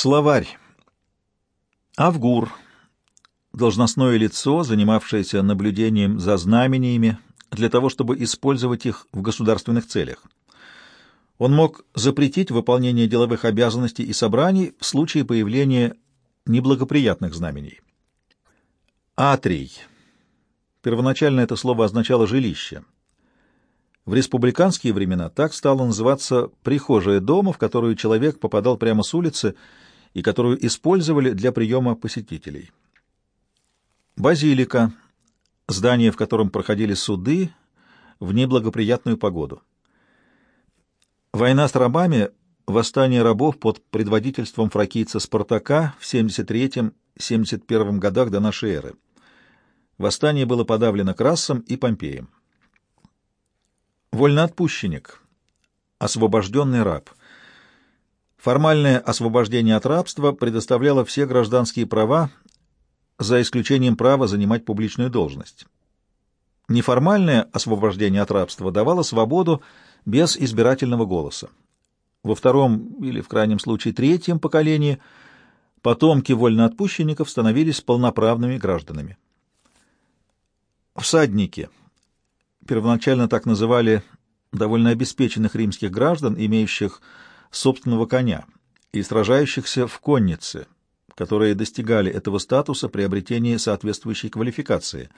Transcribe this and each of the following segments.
Словарь. Авгур. Должностное лицо, занимавшееся наблюдением за знамениями для того, чтобы использовать их в государственных целях. Он мог запретить выполнение деловых обязанностей и собраний в случае появления неблагоприятных знамений. Атрий. Первоначально это слово означало «жилище». В республиканские времена так стало называться прихожая дома, в которую человек попадал прямо с улицы и которую использовали для приема посетителей. Базилика — здание, в котором проходили суды в неблагоприятную погоду. Война с рабами — восстание рабов под предводительством фракийца Спартака в 73-71 годах до нашей эры. Восстание было подавлено Красом и Помпеем. Вольноотпущенник. Освобожденный раб. Формальное освобождение от рабства предоставляло все гражданские права, за исключением права занимать публичную должность. Неформальное освобождение от рабства давало свободу без избирательного голоса. Во втором или, в крайнем случае, третьем поколении потомки вольноотпущенников становились полноправными гражданами. Всадники – первоначально так называли довольно обеспеченных римских граждан, имеющих собственного коня и сражающихся в коннице, которые достигали этого статуса при обретении соответствующей квалификации.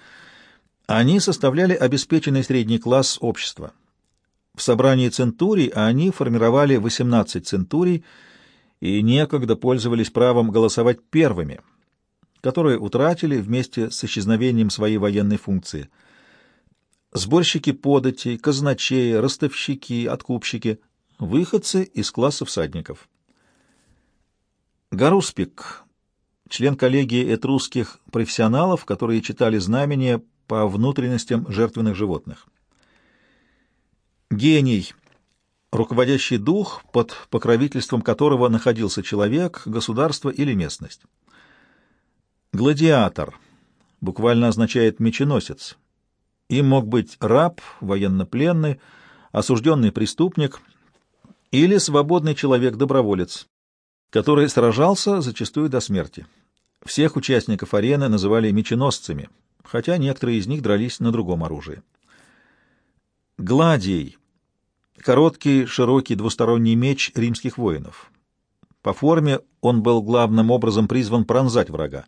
Они составляли обеспеченный средний класс общества. В собрании центурий они формировали 18 центурий и некогда пользовались правом голосовать первыми, которые утратили вместе с исчезновением своей военной функции – сборщики податей, казначеи, ростовщики, откупщики, выходцы из класса всадников. Гаруспик, член коллегии этрусских профессионалов, которые читали знамения по внутренностям жертвенных животных. Гений, руководящий дух, под покровительством которого находился человек, государство или местность. Гладиатор буквально означает «меченосец», им мог быть раб, военнопленный, осужденный преступник или свободный человек-доброволец, который сражался зачастую до смерти. Всех участников арены называли меченосцами, хотя некоторые из них дрались на другом оружии. Гладий — короткий, широкий двусторонний меч римских воинов. По форме он был главным образом призван пронзать врага.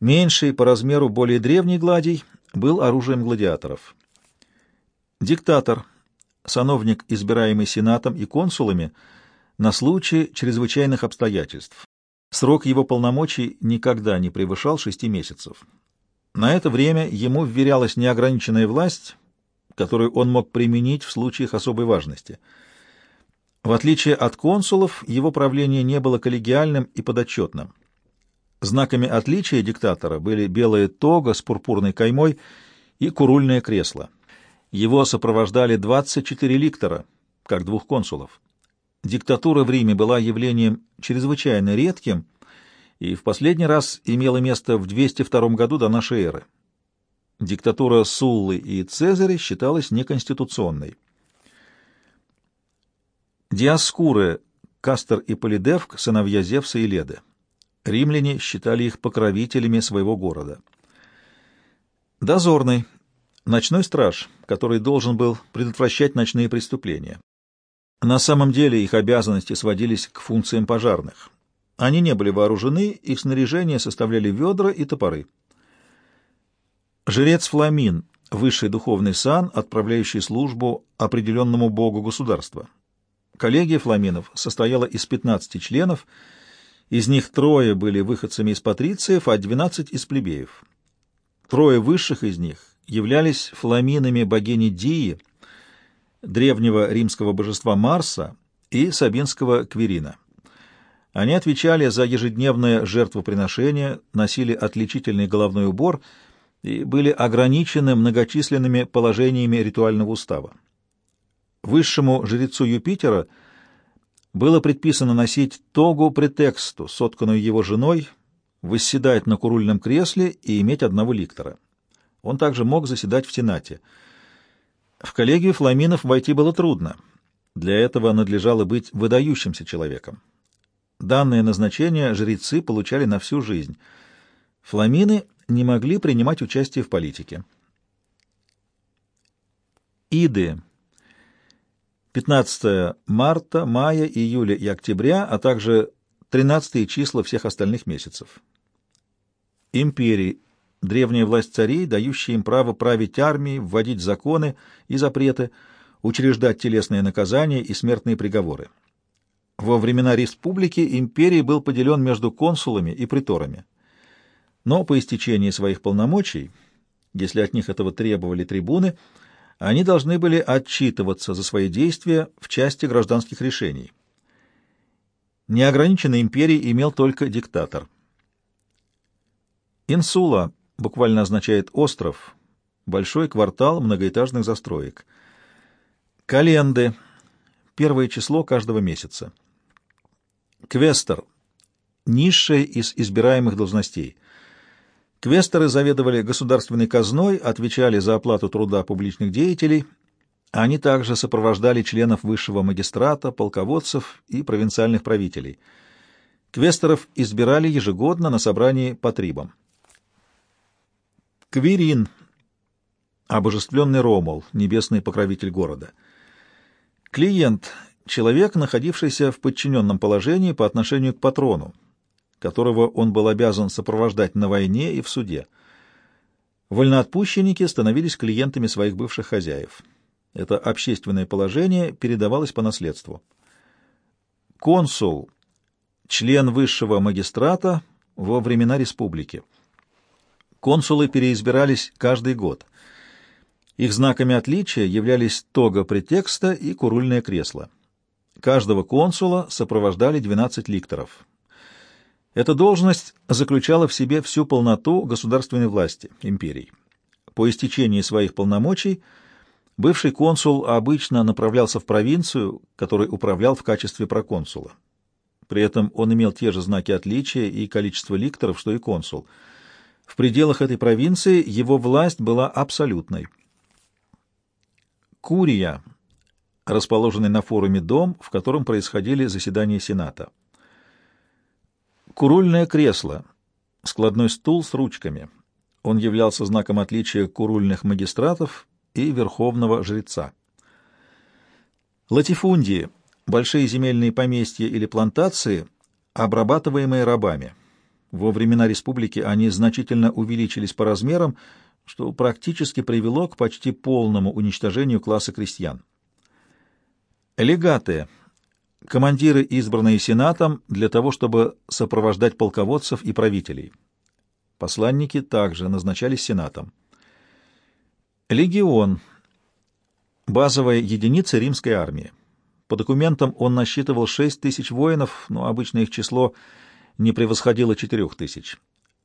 Меньший по размеру более древний гладий был оружием гладиаторов. Диктатор, сановник, избираемый сенатом и консулами на случай чрезвычайных обстоятельств. Срок его полномочий никогда не превышал шести месяцев. На это время ему вверялась неограниченная власть, которую он мог применить в случаях особой важности. В отличие от консулов, его правление не было коллегиальным и подотчетным. Знаками отличия диктатора были белая тога с пурпурной каймой и курульное кресло. Его сопровождали 24 ликтора, как двух консулов. Диктатура в Риме была явлением чрезвычайно редким и в последний раз имела место в 202 году до нашей эры. Диктатура Суллы и Цезаря считалась неконституционной. Диаскуры, Кастер и Полидевк, сыновья Зевса и Леды. Римляне считали их покровителями своего города. Дозорный, ночной страж, который должен был предотвращать ночные преступления. На самом деле их обязанности сводились к функциям пожарных. Они не были вооружены, их снаряжение составляли ведра и топоры. Жрец Фламин — высший духовный сан, отправляющий службу определенному богу государства. Коллегия фламинов состояла из 15 членов — из них трое были выходцами из патрициев, а двенадцать — из плебеев. Трое высших из них являлись фламинами богини Дии, древнего римского божества Марса и сабинского Кверина. Они отвечали за ежедневное жертвоприношение, носили отличительный головной убор и были ограничены многочисленными положениями ритуального устава. Высшему жрецу Юпитера — было предписано носить тогу претексту, сотканную его женой, восседать на курульном кресле и иметь одного ликтора. Он также мог заседать в Сенате. В коллегию фламинов войти было трудно. Для этого надлежало быть выдающимся человеком. Данное назначение жрецы получали на всю жизнь. Фламины не могли принимать участие в политике. Иды. 15 марта, мая, июля и октября, а также 13 числа всех остальных месяцев. Империи. Древняя власть царей, дающая им право править армией, вводить законы и запреты, учреждать телесные наказания и смертные приговоры. Во времена республики империи был поделен между консулами и приторами. Но по истечении своих полномочий, если от них этого требовали трибуны, они должны были отчитываться за свои действия в части гражданских решений. Неограниченной империей имел только диктатор. Инсула буквально означает «остров», большой квартал многоэтажных застроек. Календы — первое число каждого месяца. Квестер — низшая из избираемых должностей. Квестеры заведовали государственной казной, отвечали за оплату труда публичных деятелей. Они также сопровождали членов высшего магистрата, полководцев и провинциальных правителей. Квестеров избирали ежегодно на собрании по трибам. Квирин — обожествленный Ромул, небесный покровитель города. Клиент человек, находившийся в подчиненном положении по отношению к патрону, которого он был обязан сопровождать на войне и в суде. Вольноотпущенники становились клиентами своих бывших хозяев. Это общественное положение передавалось по наследству. Консул — член высшего магистрата во времена республики. Консулы переизбирались каждый год. Их знаками отличия являлись тога претекста и курульное кресло. Каждого консула сопровождали 12 ликторов. Эта должность заключала в себе всю полноту государственной власти империи. По истечении своих полномочий бывший консул обычно направлялся в провинцию, которой управлял в качестве проконсула. При этом он имел те же знаки отличия и количество ликторов, что и консул. В пределах этой провинции его власть была абсолютной. Курия расположенный на форуме дом, в котором происходили заседания Сената. Курульное кресло, складной стул с ручками. Он являлся знаком отличия курульных магистратов и верховного жреца. Латифундии — большие земельные поместья или плантации, обрабатываемые рабами. Во времена республики они значительно увеличились по размерам, что практически привело к почти полному уничтожению класса крестьян. Легаты — командиры, избранные Сенатом для того, чтобы сопровождать полководцев и правителей. Посланники также назначались Сенатом. Легион — базовая единица римской армии. По документам он насчитывал 6 тысяч воинов, но обычно их число не превосходило 4 тысяч.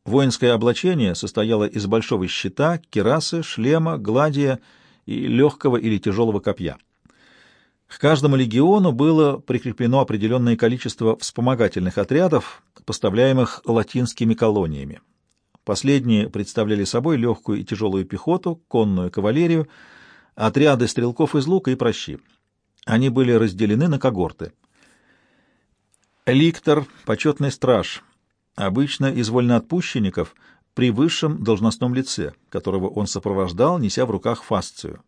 Воинское облачение состояло из большого щита, кирасы, шлема, гладия и легкого или тяжелого копья. К каждому легиону было прикреплено определенное количество вспомогательных отрядов, поставляемых латинскими колониями. Последние представляли собой легкую и тяжелую пехоту, конную кавалерию, отряды стрелков из лука и прощи. Они были разделены на когорты. Ликтор, почетный страж, обычно из вольноотпущенников, при высшем должностном лице, которого он сопровождал, неся в руках фасцию.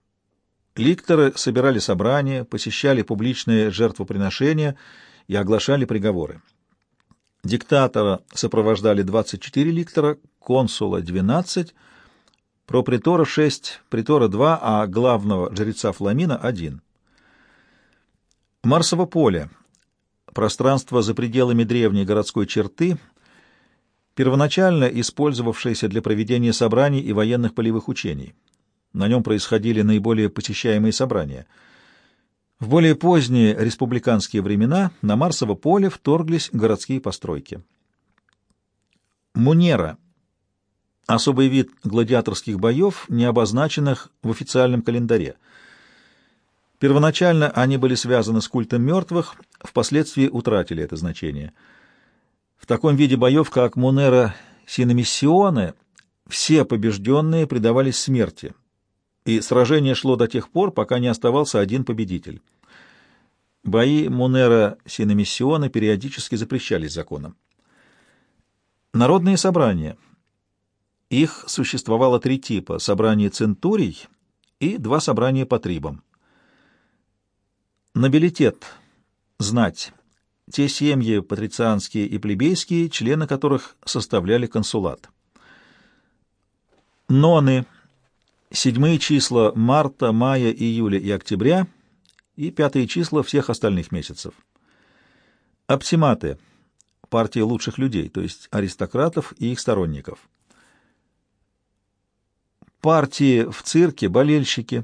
Ликторы собирали собрания, посещали публичные жертвоприношения и оглашали приговоры. Диктатора сопровождали 24 ликтора, консула — 12, пропритора — 6, притора — 2, а главного жреца Фламина — 1. Марсово поле — пространство за пределами древней городской черты, первоначально использовавшееся для проведения собраний и военных полевых учений. На нем происходили наиболее посещаемые собрания. В более поздние республиканские времена на Марсово поле вторглись городские постройки. Мунера — особый вид гладиаторских боев, не обозначенных в официальном календаре. Первоначально они были связаны с культом мертвых, впоследствии утратили это значение. В таком виде боев, как Мунера Синомиссионе, все побежденные предавались смерти — и сражение шло до тех пор, пока не оставался один победитель. Бои Мунера Синемиссиона периодически запрещались законом. Народные собрания. Их существовало три типа — собрание центурий и два собрания по трибам. Нобилитет, знать, те семьи, патрицианские и плебейские, члены которых составляли консулат. Ноны, седьмые числа марта, мая, июля и октября и пятые числа всех остальных месяцев. Оптиматы, партия лучших людей, то есть аристократов и их сторонников. Партии в цирке, болельщики,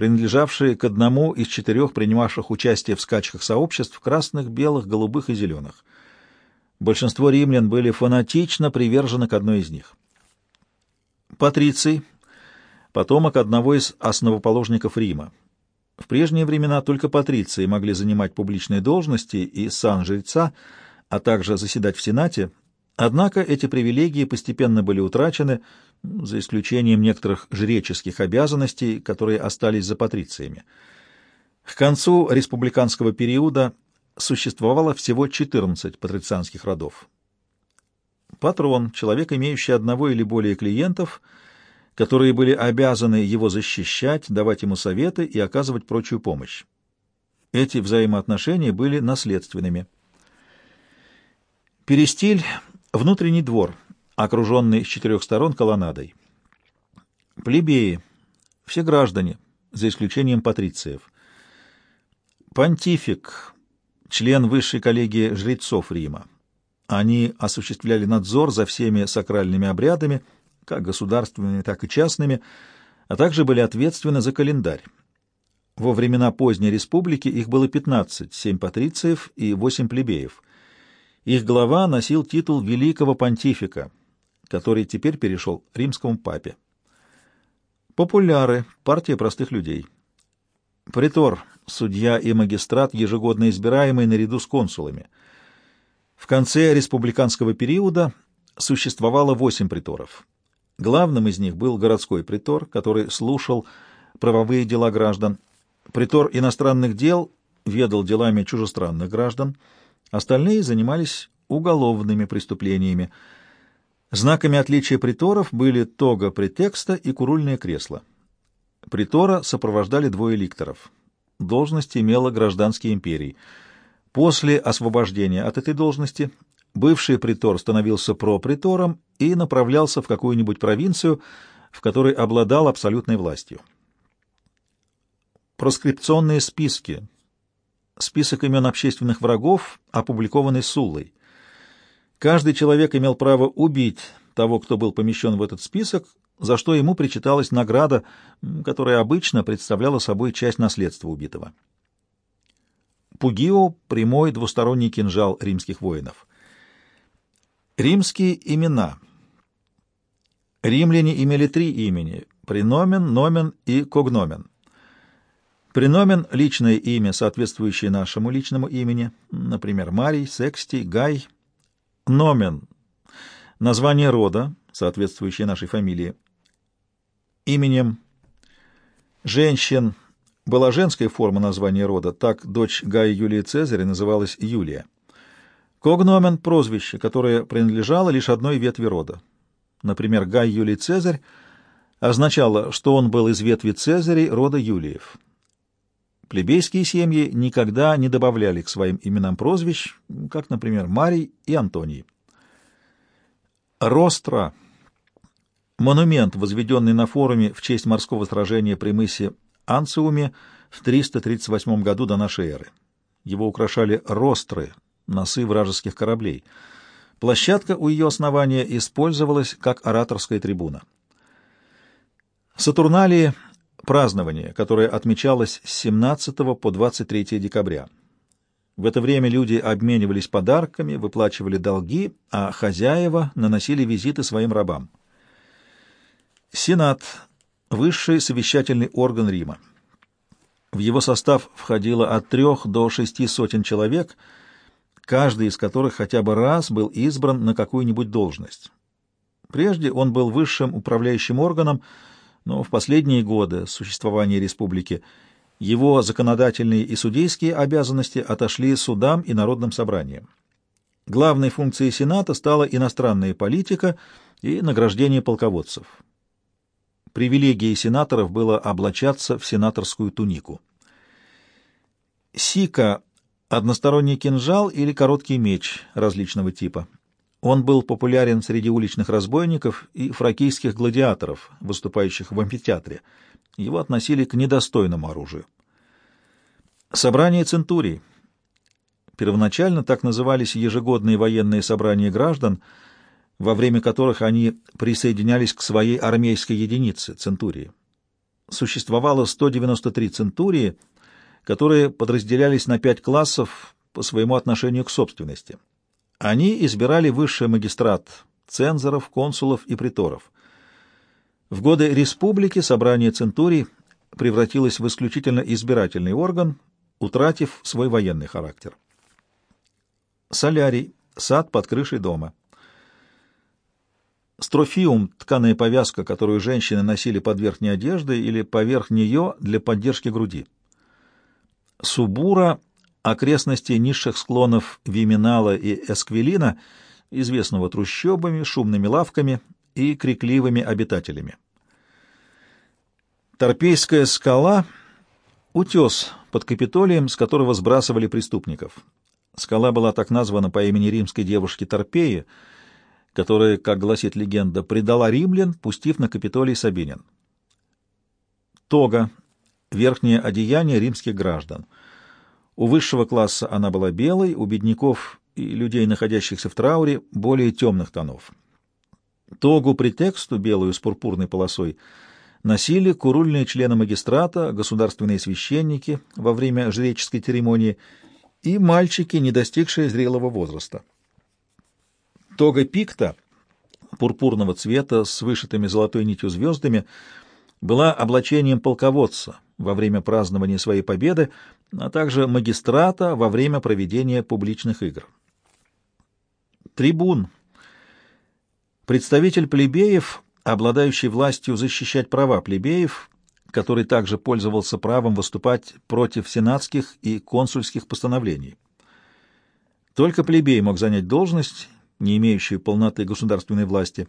принадлежавшие к одному из четырех принимавших участие в скачках сообществ красных, белых, голубых и зеленых. Большинство римлян были фанатично привержены к одной из них. Патриций — потомок одного из основоположников Рима. В прежние времена только патриции могли занимать публичные должности и сан жреца, а также заседать в Сенате, однако эти привилегии постепенно были утрачены, за исключением некоторых жреческих обязанностей, которые остались за патрициями. К концу республиканского периода существовало всего 14 патрицианских родов. Патрон — человек, имеющий одного или более клиентов, которые были обязаны его защищать, давать ему советы и оказывать прочую помощь. Эти взаимоотношения были наследственными. Перестиль — внутренний двор — окруженный с четырех сторон колоннадой. Плебеи, все граждане, за исключением патрициев. Понтифик, член высшей коллегии жрецов Рима. Они осуществляли надзор за всеми сакральными обрядами, как государственными, так и частными, а также были ответственны за календарь. Во времена поздней республики их было 15, 7 патрициев и 8 плебеев. Их глава носил титул великого понтифика, который теперь перешел римскому папе. Популяры — партия простых людей. Притор — судья и магистрат, ежегодно избираемый наряду с консулами. В конце республиканского периода существовало восемь приторов. Главным из них был городской притор, который слушал правовые дела граждан. Притор иностранных дел ведал делами чужестранных граждан, остальные занимались уголовными преступлениями — Знаками отличия приторов были тога претекста и курульное кресло. Притора сопровождали двое ликторов. Должность имела гражданские империи. После освобождения от этой должности бывший притор становился пропритором и направлялся в какую-нибудь провинцию, в которой обладал абсолютной властью. Проскрипционные списки. Список имен общественных врагов, опубликованный Суллой. Каждый человек имел право убить того, кто был помещен в этот список, за что ему причиталась награда, которая обычно представляла собой часть наследства убитого. Пугио — прямой двусторонний кинжал римских воинов. Римские имена. Римляне имели три имени — преномен, номен и когномен. Преномен — личное имя, соответствующее нашему личному имени, например, Марий, Секстий, Гай — Номен — название рода, соответствующее нашей фамилии. Именем женщин была женская форма названия рода, так дочь Гая Юлии Цезаря называлась Юлия. Когномен — прозвище, которое принадлежало лишь одной ветви рода. Например, Гай Юлий Цезарь означало, что он был из ветви Цезарей рода Юлиев. Плебейские семьи никогда не добавляли к своим именам прозвищ, как, например, Марий и Антоний. Ростра — монумент, возведенный на форуме в честь морского сражения при мысе Анциуме в 338 году до нашей эры. Его украшали ростры, носы вражеских кораблей. Площадка у ее основания использовалась как ораторская трибуна. Сатурналии — празднование, которое отмечалось с 17 по 23 декабря. В это время люди обменивались подарками, выплачивали долги, а хозяева наносили визиты своим рабам. Сенат — высший совещательный орган Рима. В его состав входило от трех до шести сотен человек, каждый из которых хотя бы раз был избран на какую-нибудь должность. Прежде он был высшим управляющим органом, но в последние годы существования республики Его законодательные и судейские обязанности отошли судам и народным собраниям. Главной функцией Сената стала иностранная политика и награждение полководцев. Привилегией сенаторов было облачаться в сенаторскую тунику. Сика — односторонний кинжал или короткий меч различного типа. Он был популярен среди уличных разбойников и фракийских гладиаторов, выступающих в амфитеатре. Его относили к недостойному оружию. Собрание центурий. Первоначально так назывались ежегодные военные собрания граждан, во время которых они присоединялись к своей армейской единице, центурии. Существовало 193 центурии, которые подразделялись на пять классов по своему отношению к собственности. Они избирали высший магистрат, цензоров, консулов и приторов. В годы республики собрание центурий превратилось в исключительно избирательный орган, утратив свой военный характер. Солярий. Сад под крышей дома. Строфиум — тканая повязка, которую женщины носили под верхней одеждой или поверх нее для поддержки груди. Субура — окрестности низших склонов Виминала и Эсквилина, известного трущобами, шумными лавками и крикливыми обитателями. Торпейская скала — утес под Капитолием, с которого сбрасывали преступников. Скала была так названа по имени римской девушки Торпеи, которая, как гласит легенда, предала римлян, пустив на Капитолий Сабинин. Тога — верхнее одеяние римских граждан. У высшего класса она была белой, у бедняков и людей, находящихся в трауре, более темных тонов. Тогу претексту, белую с пурпурной полосой, носили курульные члены магистрата, государственные священники во время жреческой церемонии — и мальчики, не достигшие зрелого возраста. Тога пикта, пурпурного цвета с вышитыми золотой нитью звездами, была облачением полководца во время празднования своей победы, а также магистрата во время проведения публичных игр. Трибун. Представитель плебеев, обладающий властью защищать права плебеев который также пользовался правом выступать против сенатских и консульских постановлений. Только плебей мог занять должность, не имеющую полноты государственной власти.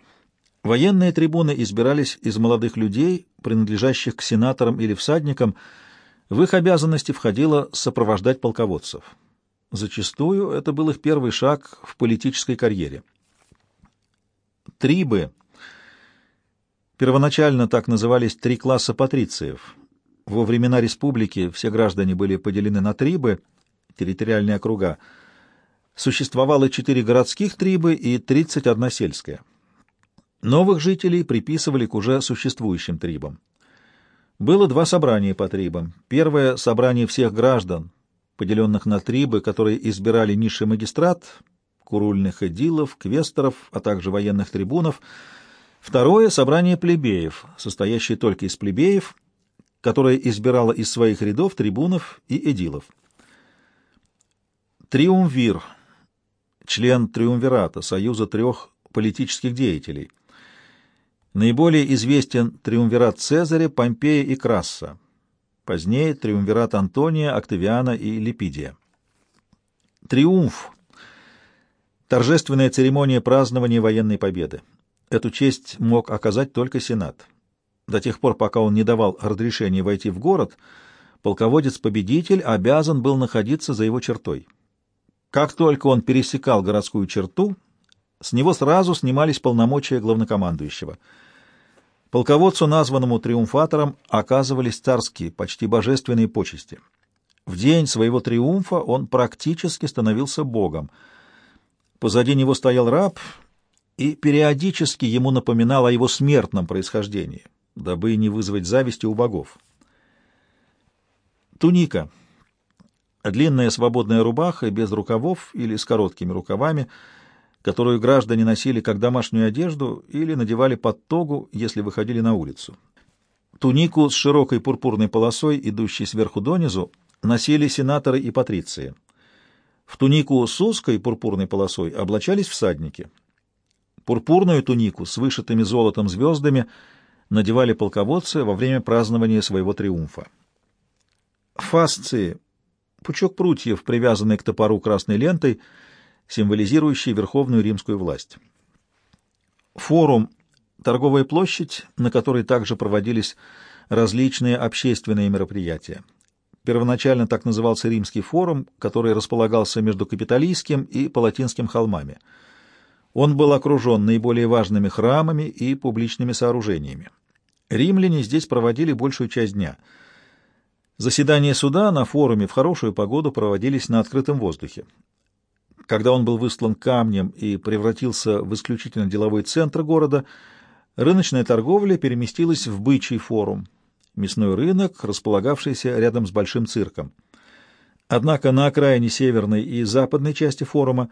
Военные трибуны избирались из молодых людей, принадлежащих к сенаторам или всадникам. В их обязанности входило сопровождать полководцев. Зачастую это был их первый шаг в политической карьере. Трибы Первоначально так назывались три класса патрициев. Во времена республики все граждане были поделены на трибы, территориальные округа. Существовало четыре городских трибы и 31 сельская. Новых жителей приписывали к уже существующим трибам. Было два собрания по трибам. Первое — собрание всех граждан, поделенных на трибы, которые избирали низший магистрат, курульных эдилов, квесторов, а также военных трибунов — Второе — собрание плебеев, состоящее только из плебеев, которое избирало из своих рядов трибунов и эдилов. Триумвир — член триумвирата, союза трех политических деятелей. Наиболее известен триумвират Цезаря, Помпея и Красса. Позднее триумвират Антония, Октавиана и Липидия. Триумф — торжественная церемония празднования военной победы. Эту честь мог оказать только Сенат. До тех пор, пока он не давал разрешения войти в город, полководец-победитель обязан был находиться за его чертой. Как только он пересекал городскую черту, с него сразу снимались полномочия главнокомандующего. Полководцу, названному триумфатором, оказывались царские, почти божественные почести. В день своего триумфа он практически становился богом. Позади него стоял раб — и периодически ему напоминал о его смертном происхождении, дабы не вызвать зависти у богов. Туника. Длинная свободная рубаха без рукавов или с короткими рукавами, которую граждане носили как домашнюю одежду или надевали под тогу, если выходили на улицу. Тунику с широкой пурпурной полосой, идущей сверху донизу, носили сенаторы и патриции. В тунику с узкой пурпурной полосой облачались всадники — Пурпурную тунику с вышитыми золотом звездами надевали полководцы во время празднования своего триумфа. Фасции — пучок прутьев, привязанный к топору красной лентой, символизирующий верховную римскую власть. Форум — торговая площадь, на которой также проводились различные общественные мероприятия. Первоначально так назывался Римский форум, который располагался между Капитолийским и Палатинским холмами. Он был окружен наиболее важными храмами и публичными сооружениями. Римляне здесь проводили большую часть дня. Заседания суда на форуме в хорошую погоду проводились на открытом воздухе. Когда он был выслан камнем и превратился в исключительно деловой центр города, рыночная торговля переместилась в бычий форум, мясной рынок, располагавшийся рядом с большим цирком. Однако на окраине северной и западной части форума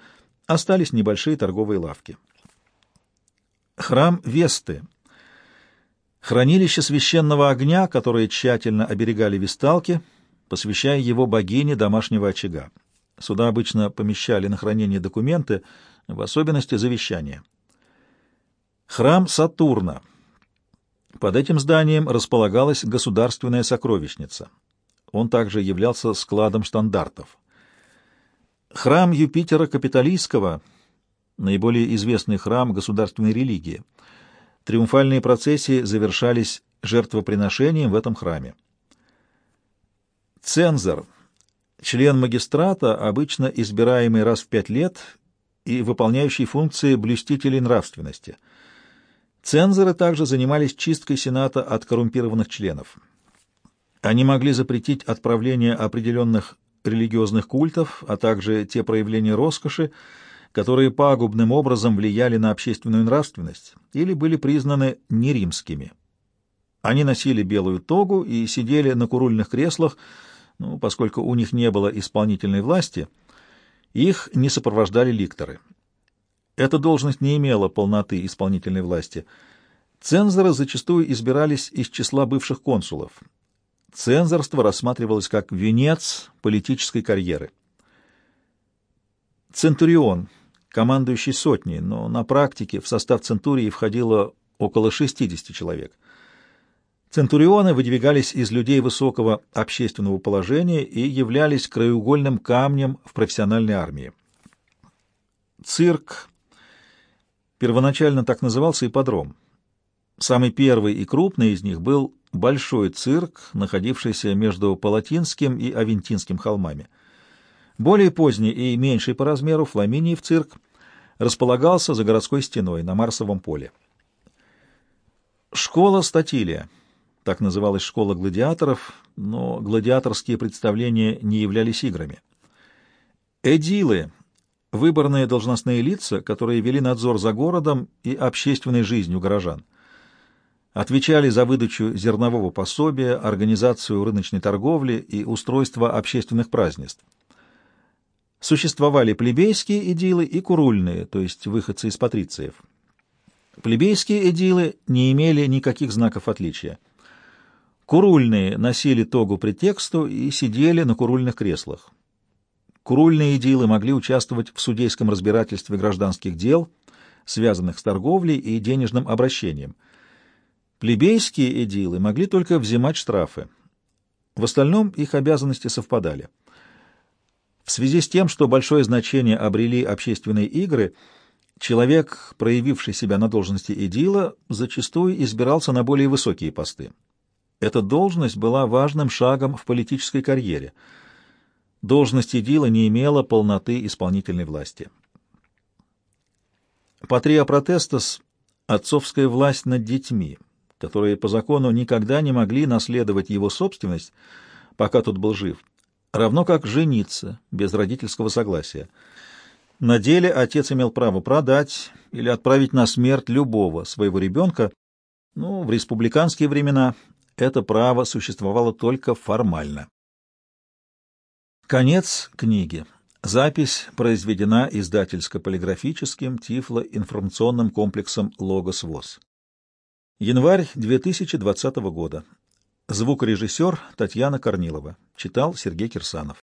остались небольшие торговые лавки. Храм Весты — Хранилище священного огня, которое тщательно оберегали висталки, посвящая его богине домашнего очага. Сюда обычно помещали на хранение документы, в особенности завещания. Храм Сатурна. Под этим зданием располагалась государственная сокровищница. Он также являлся складом стандартов. Храм Юпитера Капитолийского, наиболее известный храм государственной религии — Триумфальные процессии завершались жертвоприношением в этом храме. Цензор, член магистрата, обычно избираемый раз в пять лет и выполняющий функции блюстителей нравственности. Цензоры также занимались чисткой Сената от коррумпированных членов. Они могли запретить отправление определенных религиозных культов, а также те проявления роскоши, которые пагубным образом влияли на общественную нравственность или были признаны неримскими. Они носили белую тогу и сидели на курульных креслах, ну, поскольку у них не было исполнительной власти, их не сопровождали ликторы. Эта должность не имела полноты исполнительной власти. Цензоры зачастую избирались из числа бывших консулов. Цензорство рассматривалось как венец политической карьеры. Центурион командующий сотней, но на практике в состав Центурии входило около 60 человек. Центурионы выдвигались из людей высокого общественного положения и являлись краеугольным камнем в профессиональной армии. Цирк первоначально так назывался ипподром. Самый первый и крупный из них был большой цирк, находившийся между Палатинским и Авентинским холмами. Более поздний и меньший по размеру Фламиниев цирк располагался за городской стеной на Марсовом поле. Школа Статилия, так называлась школа гладиаторов, но гладиаторские представления не являлись играми. Эдилы — выборные должностные лица, которые вели надзор за городом и общественной жизнью горожан. Отвечали за выдачу зернового пособия, организацию рыночной торговли и устройство общественных празднеств. Существовали плебейские эдилы и курульные, то есть выходцы из патрициев. Плебейские эдилы не имели никаких знаков отличия. Курульные носили тогу претексту и сидели на курульных креслах. Курульные эдилы могли участвовать в судейском разбирательстве гражданских дел, связанных с торговлей и денежным обращением. Плебейские эдилы могли только взимать штрафы. В остальном их обязанности совпадали. В связи с тем, что большое значение обрели общественные игры, человек, проявивший себя на должности идила, зачастую избирался на более высокие посты. Эта должность была важным шагом в политической карьере. Должность идила не имела полноты исполнительной власти. Патрия протестас — отцовская власть над детьми, которые по закону никогда не могли наследовать его собственность, пока тот был жив, равно как жениться без родительского согласия. На деле отец имел право продать или отправить на смерть любого своего ребенка, но в республиканские времена это право существовало только формально. Конец книги. Запись произведена издательско-полиграфическим тифло-информационным комплексом «Логос ВОЗ». Январь 2020 года. Звукорежиссер Татьяна Корнилова. Читал Сергей Кирсанов.